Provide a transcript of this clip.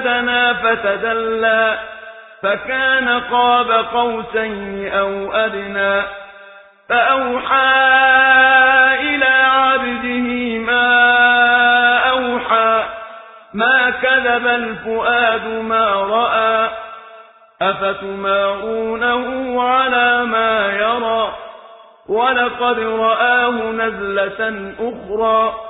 ثم دنا فتدلى فكان قاب قوسين أو أدنى فأوحى إلى عبده ما أوحى ما كذب الفؤاد ما رأى أفتمارونه على ما يرى ولقد رآه نزلة أخرى.